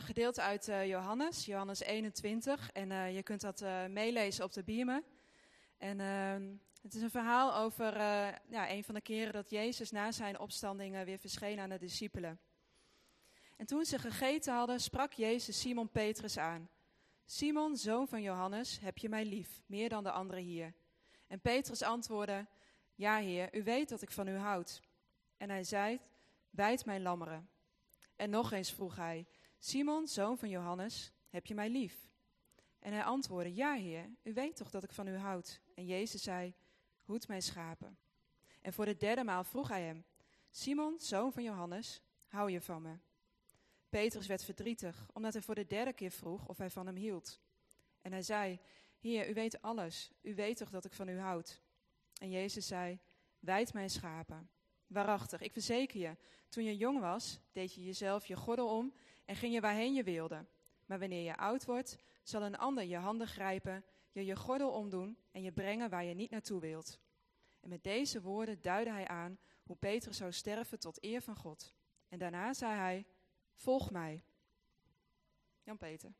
gedeelte uit uh, Johannes, Johannes 21. En uh, je kunt dat meelezen op de biemen. En ehm, het is een verhaal over ja, een van de keren dat Jezus na zijn opstanding weer verscheen aan de discipelen. En toen ze gegeten hadden, sprak Jezus Simon Petrus aan. Simon, zoon van Johannes, heb je mij lief, meer dan de anderen hier? En Petrus antwoordde, ja heer, u weet dat ik van u houd. En hij zei, wijd mijn lammeren. En nog eens vroeg hij, Simon, zoon van Johannes, heb je mij lief? En hij antwoordde, ja heer, u weet toch dat ik van u houd. En Jezus zei, hoed mijn schapen. En voor de derde maal vroeg hij hem, Simon, zoon van Johannes, hou je van me? Petrus werd verdrietig, omdat hij voor de derde keer vroeg of hij van hem hield. En hij zei, Heer, u weet alles, u weet toch dat ik van u houd? En Jezus zei, wijd mijn schapen. Waarachtig, ik verzeker je, toen je jong was, deed je jezelf je gordel om en ging je waarheen je wilde. Maar wanneer je oud wordt, zal een ander je handen grijpen, je je gordel omdoen en je brengen waar je niet naartoe wilt. En met deze woorden duidde hij aan hoe Petrus zou sterven tot eer van God. En daarna zei hij, volg mij. Jan-Peter.